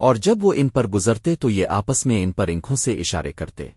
اور جب وہ ان پر گزرتے تو یہ آپس میں ان پر انکھوں سے اشارے کرتے۔